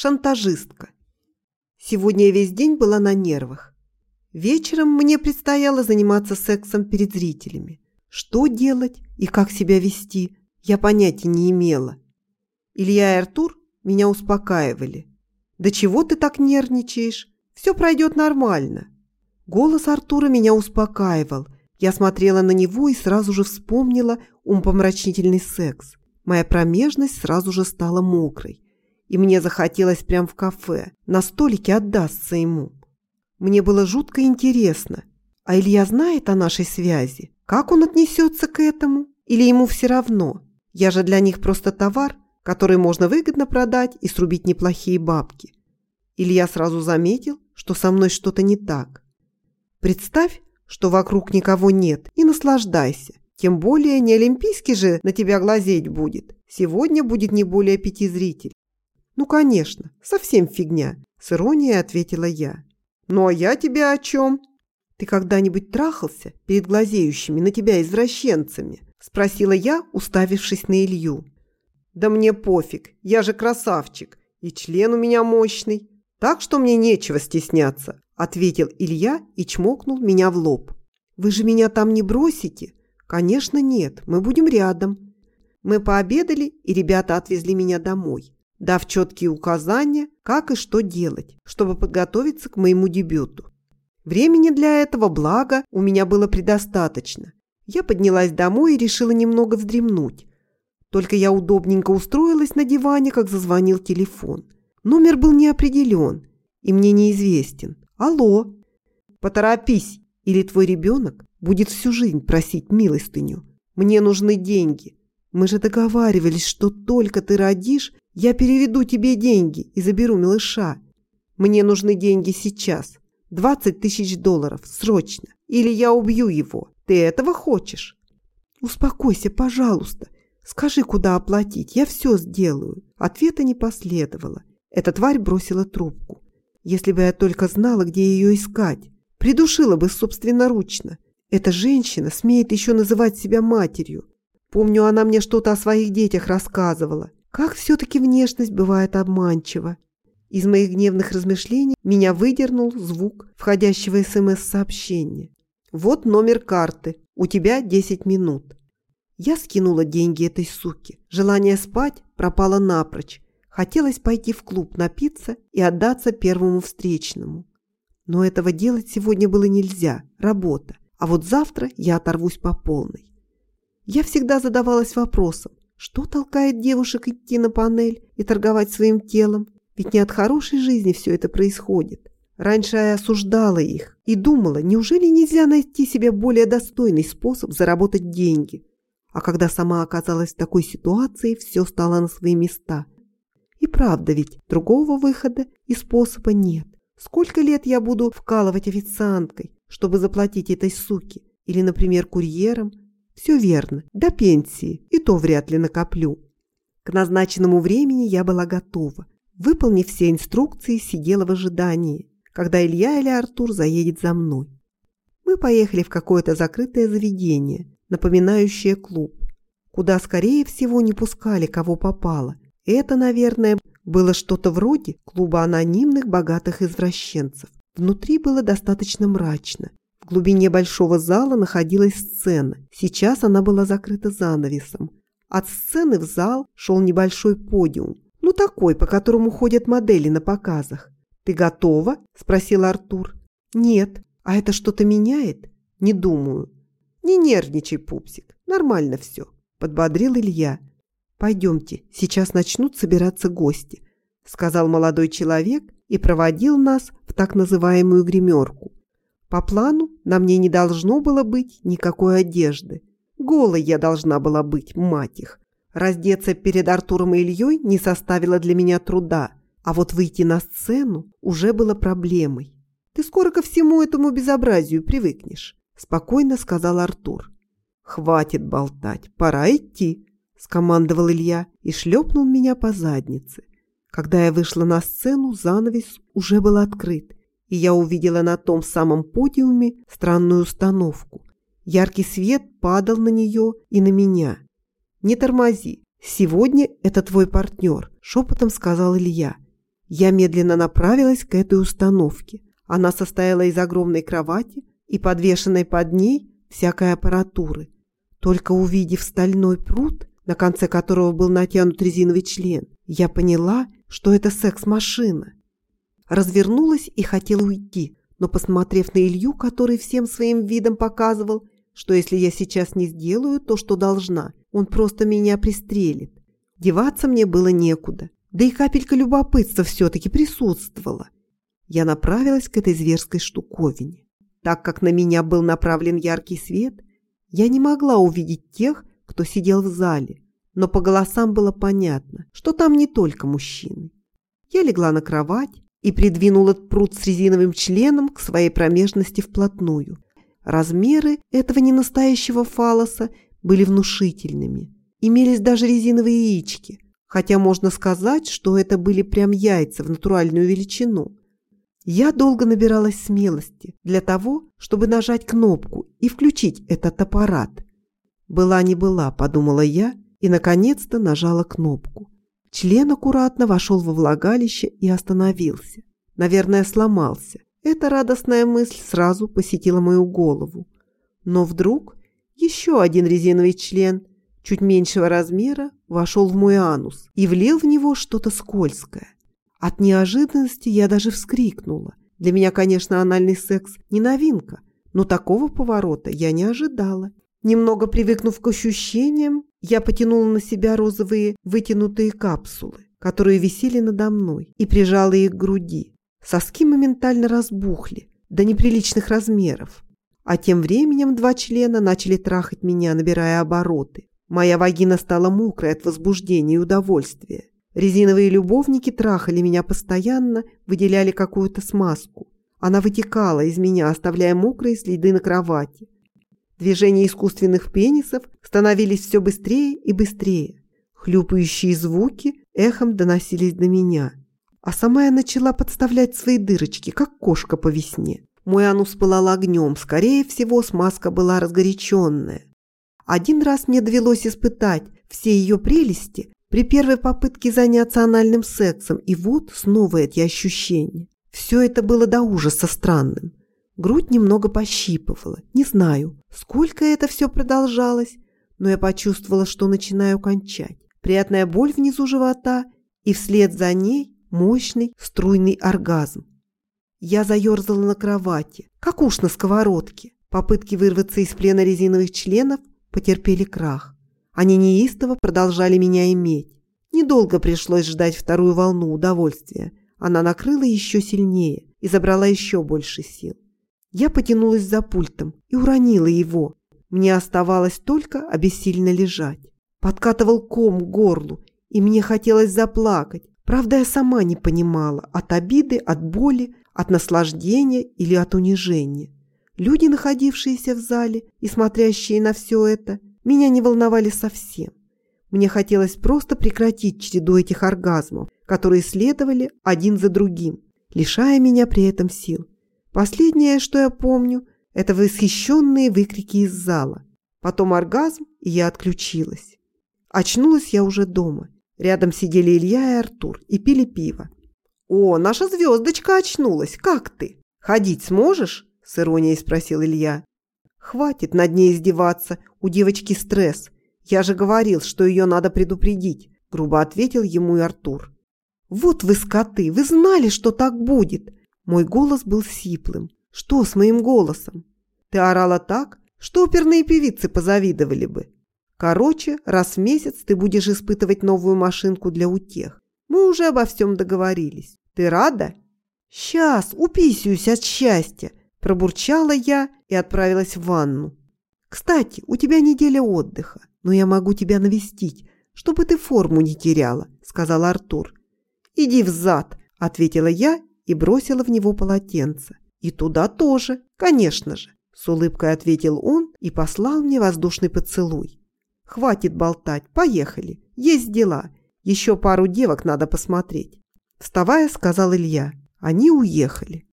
шантажистка. Сегодня я весь день была на нервах. Вечером мне предстояло заниматься сексом перед зрителями. Что делать и как себя вести, я понятия не имела. Илья и Артур меня успокаивали. «Да чего ты так нервничаешь? Все пройдет нормально». Голос Артура меня успокаивал. Я смотрела на него и сразу же вспомнила умпомрачительный секс. Моя промежность сразу же стала мокрой. И мне захотелось прямо в кафе, на столике отдастся ему. Мне было жутко интересно. А Илья знает о нашей связи? Как он отнесется к этому? Или ему все равно? Я же для них просто товар, который можно выгодно продать и срубить неплохие бабки. Илья сразу заметил, что со мной что-то не так. Представь, что вокруг никого нет, и наслаждайся. Тем более не олимпийский же на тебя глазеть будет. Сегодня будет не более пяти зрителей. Ну, конечно, совсем фигня, с иронией ответила я. Ну, а я тебе о чем? Ты когда-нибудь трахался перед глазеющими на тебя извращенцами? Спросила я, уставившись на Илью. Да мне пофиг, я же красавчик, и член у меня мощный. Так что мне нечего стесняться, ответил Илья и чмокнул меня в лоб. Вы же меня там не бросите? Конечно, нет, мы будем рядом. Мы пообедали, и ребята отвезли меня домой, дав четкие указания, как и что делать, чтобы подготовиться к моему дебюту. Времени для этого, благо, у меня было предостаточно. Я поднялась домой и решила немного вздремнуть. Только я удобненько устроилась на диване, как зазвонил телефон. Номер был не определен и мне неизвестен. Алло. Поторопись, или твой ребенок будет всю жизнь просить милостыню. Мне нужны деньги. Мы же договаривались, что только ты родишь, я переведу тебе деньги и заберу малыша. Мне нужны деньги сейчас. 20 тысяч долларов, срочно. Или я убью его. Ты этого хочешь? Успокойся, пожалуйста. Скажи, куда оплатить, я все сделаю. Ответа не последовало. Эта тварь бросила трубку. Если бы я только знала, где ее искать. Придушила бы собственноручно. Эта женщина смеет еще называть себя матерью. Помню, она мне что-то о своих детях рассказывала. Как все-таки внешность бывает обманчива. Из моих гневных размышлений меня выдернул звук входящего СМС-сообщения. «Вот номер карты. У тебя 10 минут». Я скинула деньги этой суки. Желание спать пропало напрочь. Хотелось пойти в клуб напиться и отдаться первому встречному. Но этого делать сегодня было нельзя, работа. А вот завтра я оторвусь по полной. Я всегда задавалась вопросом, что толкает девушек идти на панель и торговать своим телом? Ведь не от хорошей жизни все это происходит. Раньше я осуждала их и думала, неужели нельзя найти себе более достойный способ заработать деньги? А когда сама оказалась в такой ситуации, все стало на свои места – и правда ведь, другого выхода и способа нет. Сколько лет я буду вкалывать официанткой, чтобы заплатить этой суке? Или, например, курьером? Все верно, до пенсии, и то вряд ли накоплю. К назначенному времени я была готова. Выполнив все инструкции, сидела в ожидании, когда Илья или Артур заедет за мной. Мы поехали в какое-то закрытое заведение, напоминающее клуб, куда, скорее всего, не пускали кого попало – это, наверное, было что-то вроде клуба анонимных богатых извращенцев. Внутри было достаточно мрачно. Глубине большого зала находилась сцена. Сейчас она была закрыта занавесом. От сцены в зал шел небольшой подиум. Ну, такой, по которому ходят модели на показах. «Ты готова?» – спросил Артур. «Нет. А это что-то меняет?» «Не думаю». «Не нервничай, пупсик. Нормально все», – подбодрил Илья. «Пойдемте, сейчас начнут собираться гости», – сказал молодой человек и проводил нас в так называемую гримерку. По плану на мне не должно было быть никакой одежды. Голой я должна была быть, мать их. Раздеться перед Артуром и Ильей не составило для меня труда, а вот выйти на сцену уже было проблемой. «Ты скоро ко всему этому безобразию привыкнешь», – спокойно сказал Артур. «Хватит болтать, пора идти», скомандовал Илья и шлепнул меня по заднице. Когда я вышла на сцену, занавес уже был открыт, и я увидела на том самом подиуме странную установку. Яркий свет падал на нее и на меня. «Не тормози, сегодня это твой партнер», – шепотом сказал Илья. Я медленно направилась к этой установке. Она состояла из огромной кровати и подвешенной под ней всякой аппаратуры. Только увидев стальной пруд, на конце которого был натянут резиновый член, я поняла, что это секс-машина. Развернулась и хотела уйти, но, посмотрев на Илью, который всем своим видом показывал, что если я сейчас не сделаю то, что должна, он просто меня пристрелит. Деваться мне было некуда, да и капелька любопытства все-таки присутствовала. Я направилась к этой зверской штуковине. Так как на меня был направлен яркий свет, я не могла увидеть тех, кто сидел в зале, но по голосам было понятно, что там не только мужчины. Я легла на кровать и придвинула пруд с резиновым членом к своей промежности вплотную. Размеры этого ненастоящего фалоса были внушительными. Имелись даже резиновые яички, хотя можно сказать, что это были прям яйца в натуральную величину. Я долго набиралась смелости для того, чтобы нажать кнопку и включить этот аппарат. «Была не была», – подумала я и, наконец-то, нажала кнопку. Член аккуратно вошел во влагалище и остановился. Наверное, сломался. Эта радостная мысль сразу посетила мою голову. Но вдруг еще один резиновый член, чуть меньшего размера, вошел в мой анус и влил в него что-то скользкое. От неожиданности я даже вскрикнула. Для меня, конечно, анальный секс не новинка, но такого поворота я не ожидала. Немного привыкнув к ощущениям, я потянула на себя розовые вытянутые капсулы, которые висели надо мной, и прижала их к груди. Соски моментально разбухли до неприличных размеров. А тем временем два члена начали трахать меня, набирая обороты. Моя вагина стала мокрой от возбуждения и удовольствия. Резиновые любовники трахали меня постоянно, выделяли какую-то смазку. Она вытекала из меня, оставляя мокрые следы на кровати. Движения искусственных пенисов становились все быстрее и быстрее. Хлюпающие звуки эхом доносились до меня. А сама я начала подставлять свои дырочки, как кошка по весне. Мой анус пылал огнем, скорее всего, смазка была разгоряченная. Один раз мне довелось испытать все ее прелести при первой попытке заняться анальным сексом, и вот снова эти ощущения. Все это было до ужаса странным. Грудь немного пощипывала. Не знаю, сколько это все продолжалось, но я почувствовала, что начинаю кончать. Приятная боль внизу живота и вслед за ней мощный струйный оргазм. Я заерзала на кровати, как уж на сковородке. Попытки вырваться из плена резиновых членов потерпели крах. Они неистово продолжали меня иметь. Недолго пришлось ждать вторую волну удовольствия. Она накрыла еще сильнее и забрала еще больше сил. Я потянулась за пультом и уронила его. Мне оставалось только обессильно лежать. Подкатывал ком к горлу, и мне хотелось заплакать. Правда, я сама не понимала, от обиды, от боли, от наслаждения или от унижения. Люди, находившиеся в зале и смотрящие на все это, меня не волновали совсем. Мне хотелось просто прекратить череду этих оргазмов, которые следовали один за другим, лишая меня при этом сил. Последнее, что я помню, это восхищенные выкрики из зала. Потом оргазм, и я отключилась. Очнулась я уже дома. Рядом сидели Илья и Артур и пили пиво. «О, наша звездочка очнулась! Как ты? Ходить сможешь?» – с иронией спросил Илья. «Хватит над ней издеваться, у девочки стресс. Я же говорил, что ее надо предупредить», – грубо ответил ему и Артур. «Вот вы скоты, вы знали, что так будет!» Мой голос был сиплым. Что с моим голосом? Ты орала так, что оперные певицы позавидовали бы. Короче, раз в месяц ты будешь испытывать новую машинку для утех. Мы уже обо всем договорились. Ты рада? Сейчас, уписюсь от счастья, пробурчала я и отправилась в ванну. Кстати, у тебя неделя отдыха, но я могу тебя навестить, чтобы ты форму не теряла, сказал Артур. Иди в зад, ответила я и бросила в него полотенце. «И туда тоже, конечно же», – с улыбкой ответил он и послал мне воздушный поцелуй. «Хватит болтать, поехали, есть дела, еще пару девок надо посмотреть». Вставая, сказал Илья. Они уехали.